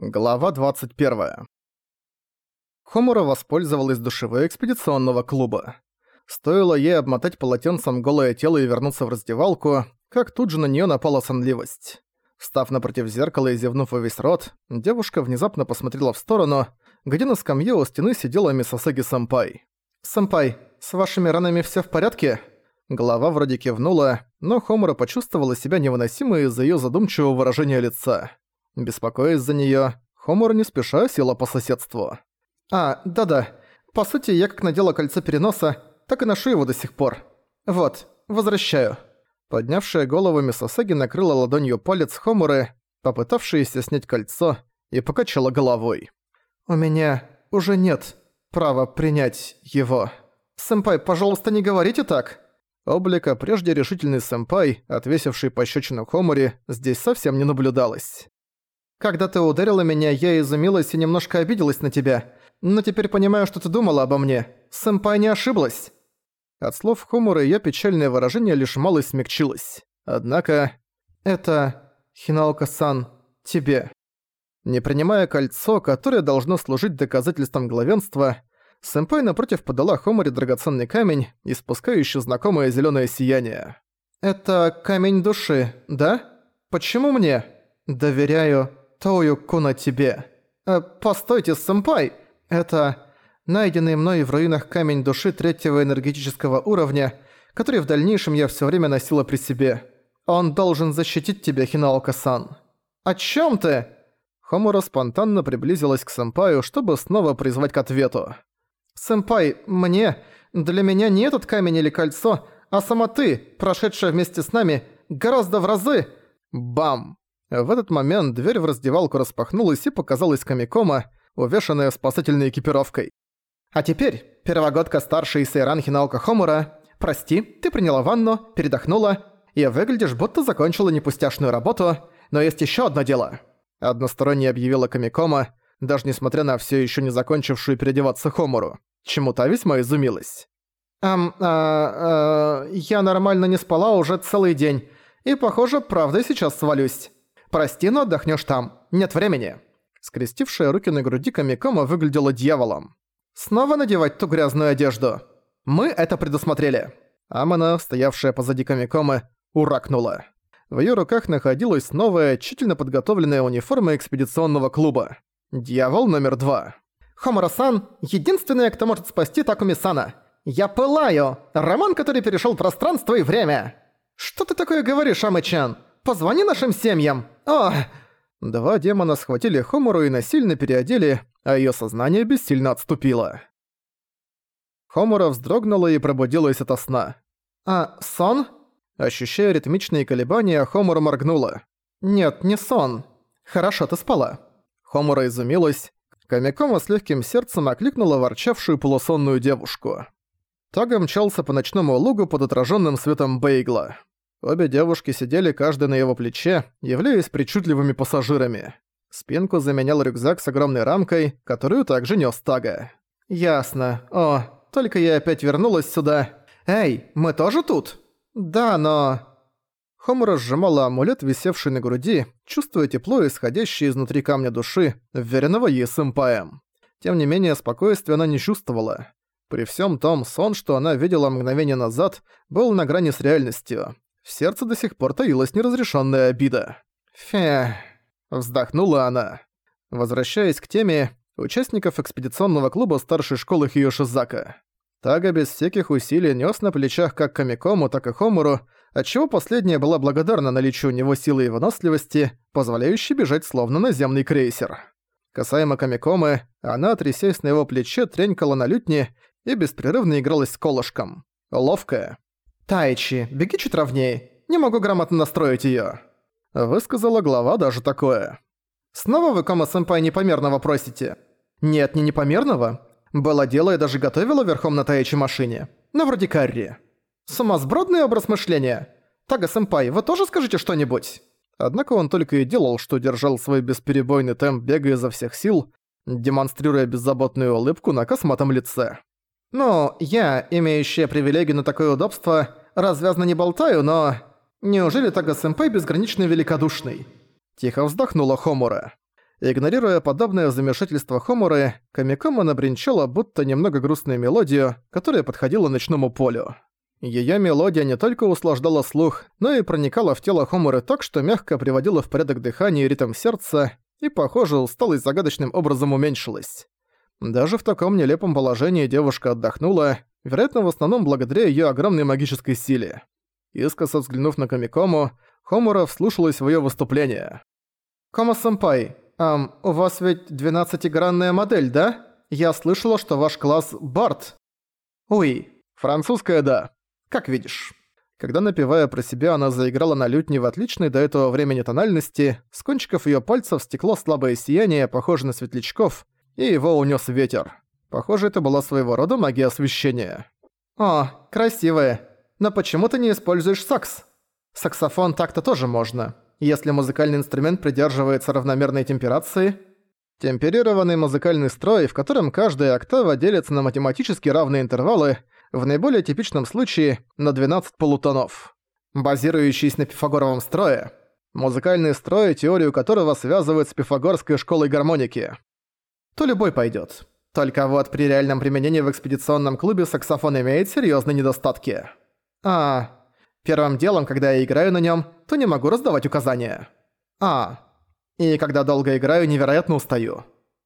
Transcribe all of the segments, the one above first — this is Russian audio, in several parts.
Глава 21. Хомура воспользовалась душевой экспедиционного клуба. Стоило ей обмотать полотенцем голое тело и вернуться в раздевалку, как тут же на неё напала сонливость. Встав напротив зеркала и зевнув во весь рот, девушка внезапно посмотрела в сторону, где на скамье у стены сидела Мисосаги-сэмпай. «Сэмпай, с вашими ранами всё в порядке?» Голова вроде кивнула, но Хомура почувствовала себя невыносимо из-за её задумчивого выражения лица. Беспокоясь за неё, Хомур не спеша села по соседству. «А, да-да. По сути, я как надела кольцо переноса, так и ношу его до сих пор. Вот, возвращаю». Поднявшая голову Мисосаги накрыла ладонью палец Хомуры, попытавшаяся снять кольцо, и покачала головой. «У меня уже нет права принять его. Сэмпай, пожалуйста, не говорите так!» Облика прежде решительный сэмпай, отвесивший пощечину Хомури, здесь совсем не наблюдалось. Когда ты ударила меня, я изумилась и немножко обиделась на тебя. Но теперь понимаю, что ты думала обо мне. Сэмпай не ошиблась». От слов Хомура её печальное выражение лишь малость смягчилось. Однако... «Это... Хинаока-сан... тебе». Не принимая кольцо, которое должно служить доказательством главенства, Сэмпай напротив подала Хоморе драгоценный камень, испускающий знакомое зелёное сияние. «Это камень души, да? Почему мне?» «Доверяю Тоую Куна тебе. Э, постойте, сэмпай! Это найденный мной в руинах камень души третьего энергетического уровня, который в дальнейшем я все время носила при себе. Он должен защитить тебя, Хинаока-сан. О чем ты? Хомура спонтанно приблизилась к сэмпаю, чтобы снова призвать к ответу. «Сэмпай, мне... Для меня не этот камень или кольцо, а сама ты, прошедшая вместе с нами, гораздо в разы...» Бам! В этот момент дверь в раздевалку распахнулась и показалась Камикома, увешанная спасательной экипировкой. «А теперь, первогодка старшей Сейран Хинаука Хомура, прости, ты приняла ванну, передохнула, и выглядишь, будто закончила непустяшную работу, но есть еще одно дело». Односторонне объявила Камикома, даже несмотря на все еще не закончившую переодеваться Хомуру, чему та весьма изумилась. «Эм, а, а, я нормально не спала уже целый день, и, похоже, правда сейчас свалюсь». Прости, но отдохнешь там. Нет времени». Скрестившая руки на груди Камикома выглядела дьяволом. «Снова надевать ту грязную одежду? Мы это предусмотрели». Амана, стоявшая позади Камикомы, уракнула. В её руках находилась новая, тщательно подготовленная униформа экспедиционного клуба. Дьявол номер два. «Хомора-сан — единственная, кто может спасти Такуми-сана. Я пылаю! Роман, который перешёл пространство и время!» «Что ты такое говоришь, Амы-чан? Позвони нашим семьям! О!» Два демона схватили Хомору и насильно переодели, а её сознание бессильно отступило. Хомора вздрогнула и пробудилась ото сна. «А, сон?» Ощущая ритмичные колебания, Хомора моргнула. «Нет, не сон. Хорошо, ты спала». Хомора изумилась. Камикома с легким сердцем окликнула ворчавшую полусонную девушку. Тага мчался по ночному лугу под отраженным светом Бейгла. Обе девушки сидели каждая на его плече, являясь причудливыми пассажирами. Спинку заменял рюкзак с огромной рамкой, которую также нёс Тага. «Ясно. О, только я опять вернулась сюда. Эй, мы тоже тут?» «Да, но...» Хомура сжимала амулет, висевший на груди, чувствуя тепло, исходящее изнутри камня души, вверенного ей сэмпаем. Тем не менее, спокойствия она не чувствовала. При всем том, сон, что она видела мгновение назад, был на грани с реальностью. В сердце до сих пор таилась неразрешенная обида. «Фе...» – вздохнула она. Возвращаясь к теме участников экспедиционного клуба старшей школы Хиошизака. Тага без всяких усилий нес на плечах как Камикому, так и Хомуру, отчего последняя была благодарна наличию у него силы и выносливости, позволяющей бежать словно наземный крейсер. Касаемо Камикомы, она, трясясь на его плече, тренькала на лютне и беспрерывно игралась с колышком. Ловкая. «Тайчи, беги чуть ровнее. Не могу грамотно настроить её». Высказала глава даже такое. «Снова вы Кома-сэмпай непомерного просите?» «Нет, не непомерного. Было дело и даже готовила верхом на Тайчи машине. На вроде Карри. Сумасбродный образ мышления. Тага-сэмпай, вы тоже скажите что-нибудь?» Однако он только и делал, что держал свой бесперебойный темп, бегая изо всех сил, демонстрируя беззаботную улыбку на косматом лице. «Ну, я, имеющая привилегию на такое удобство, развязно не болтаю, но... Неужели Тага-сэмпэй безгранично великодушный?» Тихо вздохнула Хомура. Игнорируя подобное замешательство Хомуры, Камикома набринчала будто немного грустную мелодию, которая подходила ночному полю. Её мелодия не только услаждала слух, но и проникала в тело Хомуры так, что мягко приводила в порядок дыхание и ритм сердца, и, похоже, усталость загадочным образом уменьшилась. Даже в таком нелепом положении девушка отдохнула, вероятно, в основном благодаря её огромной магической силе. Искоса взглянув на Камикому, Хомура вслушалась в её выступление. «Кома-сэмпай, «Ам, у вас ведь двенадцатигранная модель, да? Я слышала, что ваш класс Барт». «Уи, французская, да. Как видишь». Когда, напевая про себя, она заиграла на лютне в отличной до этого времени тональности, с кончиков её пальцев стекло слабое сияние, похожее на светлячков, и его унес ветер. Похоже, это была своего рода магия освещения. «О, красивая. Но почему ты не используешь сакс? Саксофон так-то тоже можно если музыкальный инструмент придерживается равномерной темперации. Темперированный музыкальный строй, в котором каждая октава делится на математически равные интервалы, в наиболее типичном случае на 12 полутонов. Базирующийся на пифагоровом строе, музыкальный строй, теорию которого связывают с пифагорской школой гармоники. То любой пойдет. Только вот при реальном применении в экспедиционном клубе саксофон имеет серьезные недостатки. А, Первым делом, когда я играю на нем, то не могу раздавать указания. А. И когда долго играю, невероятно устаю.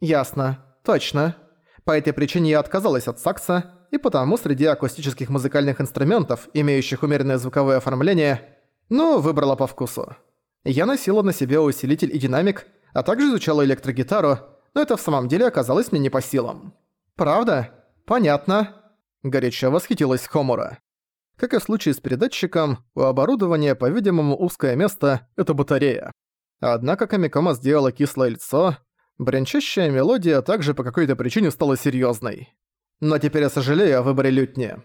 Ясно. Точно. По этой причине я отказалась от сакса, и потому среди акустических музыкальных инструментов, имеющих умеренное звуковое оформление, ну, выбрала по вкусу. Я носила на себе усилитель и динамик, а также изучала электрогитару, но это в самом деле оказалось мне не по силам. «Правда? Понятно». Горячо восхитилась Хомура. Как и в случае с передатчиком, у оборудования, по-видимому, узкое место — это батарея. Однако Камикома сделала кислое лицо, бренчащая мелодия также по какой-то причине стала серьёзной. «Но теперь я сожалею о выборе лютни».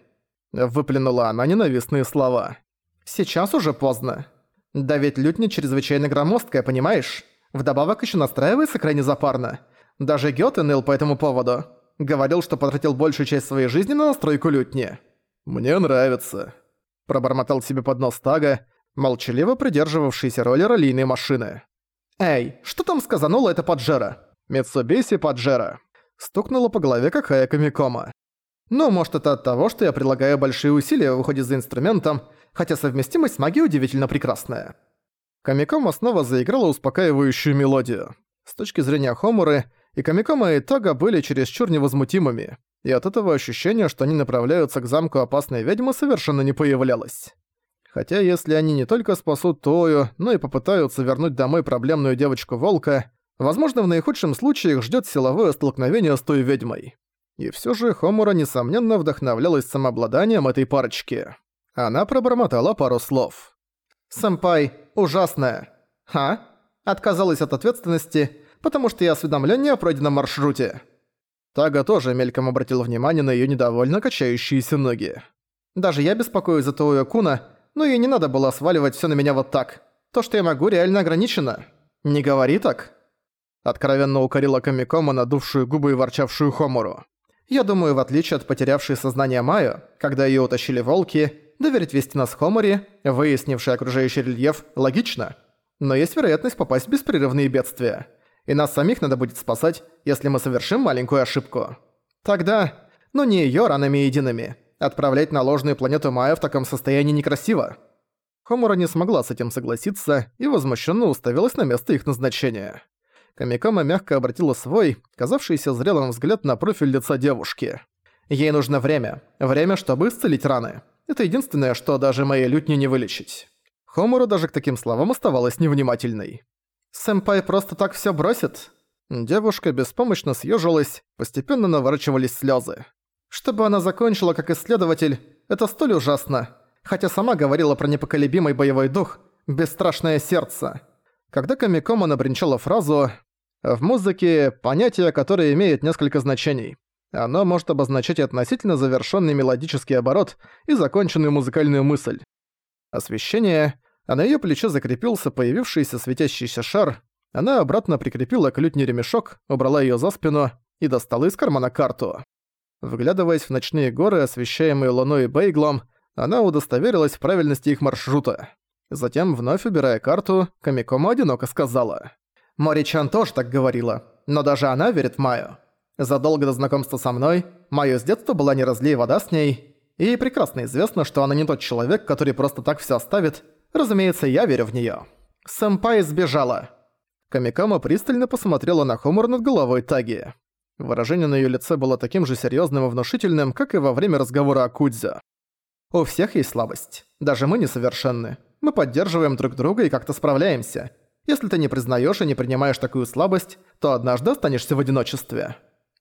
Выплюнула она ненавистные слова. «Сейчас уже поздно. Да ведь лютня чрезвычайно громоздкая, понимаешь? Вдобавок ещё настраивается крайне запарно. Даже Гёте ныл по этому поводу. Говорил, что потратил большую часть своей жизни на настройку лютни». «Мне нравится», – пробормотал себе под нос Тага, молчаливо придерживавшийся роли ролийной машины. «Эй, что там сказанула эта Паджера?» «Митсубиси Паджера», – стукнула по голове Какая Камикома. «Ну, может, это от того, что я прилагаю большие усилия в уходе за инструментом, хотя совместимость с магией удивительно прекрасная». Камикома снова заиграла успокаивающую мелодию. С точки зрения Хомуры, и Камикома и Тага были чересчур невозмутимыми и от этого ощущения, что они направляются к замку опасной ведьмы, совершенно не появлялось. Хотя если они не только спасут Тою, но и попытаются вернуть домой проблемную девочку-волка, возможно, в наихудшем случае их ждёт силовое столкновение с той ведьмой. И всё же Хомура, несомненно, вдохновлялась самообладанием этой парочки. Она пробормотала пару слов. «Сэмпай, ужасная. Ха? Отказалась от ответственности, потому что я осведомлен не о пройденном маршруте. Тага тоже мельком обратил внимание на её недовольно качающиеся ноги. «Даже я беспокоюсь за Тоуя Куна, но ей не надо было сваливать всё на меня вот так. То, что я могу, реально ограничено. Не говори так». Откровенно укорила Камикома надувшую губы и ворчавшую Хомору. «Я думаю, в отличие от потерявшей сознание Майо, когда её утащили волки, доверить вести нас Хомори, выяснивший окружающий рельеф, логично. Но есть вероятность попасть в беспрерывные бедствия и нас самих надо будет спасать, если мы совершим маленькую ошибку. Тогда, ну не её ранами едиными, отправлять на ложную планету Майя в таком состоянии некрасиво. Хомура не смогла с этим согласиться и возмущенно уставилась на место их назначения. Камикома мягко обратила свой, казавшийся зрелым взгляд на профиль лица девушки. Ей нужно время. Время, чтобы исцелить раны. Это единственное, что даже моей лютни не вылечить. Хомура даже к таким словам оставалась невнимательной. «Сэмпай просто так всё бросит?» Девушка беспомощно съёжилась, постепенно наворачивались слёзы. Чтобы она закончила как исследователь, это столь ужасно. Хотя сама говорила про непоколебимый боевой дух, бесстрашное сердце. Когда Камикома набринчала фразу «В музыке понятие, которое имеет несколько значений. Оно может обозначать относительно завершённый мелодический оборот и законченную музыкальную мысль. Освещение а на её плече закрепился появившийся светящийся шар, она обратно прикрепила к лютне ремешок, убрала её за спину и достала из кармана карту. Вглядываясь в ночные горы, освещаемые луной и бейглом, она удостоверилась в правильности их маршрута. Затем, вновь убирая карту, Камикома одиноко сказала. Мори-чан тоже так говорила, но даже она верит в Майю. Задолго до знакомства со мной, Майю с детства была не разлей вода с ней, и прекрасно известно, что она не тот человек, который просто так все оставит. Разумеется, я верю в неё. Сэмпай сбежала. Камикама пристально посмотрела на Хомор над головой Таги. Выражение на её лице было таким же серьёзным и внушительным, как и во время разговора о Кудзе. У всех есть слабость. Даже мы несовершенны. Мы поддерживаем друг друга и как-то справляемся. Если ты не признаешь и не принимаешь такую слабость, то однажды останешься в одиночестве.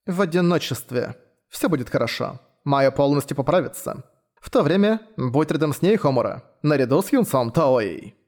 В одиночестве. Все будет хорошо. Майя полностью поправится. В то время будь рядом с ней Хомора, наряду с Юнсом Таоей.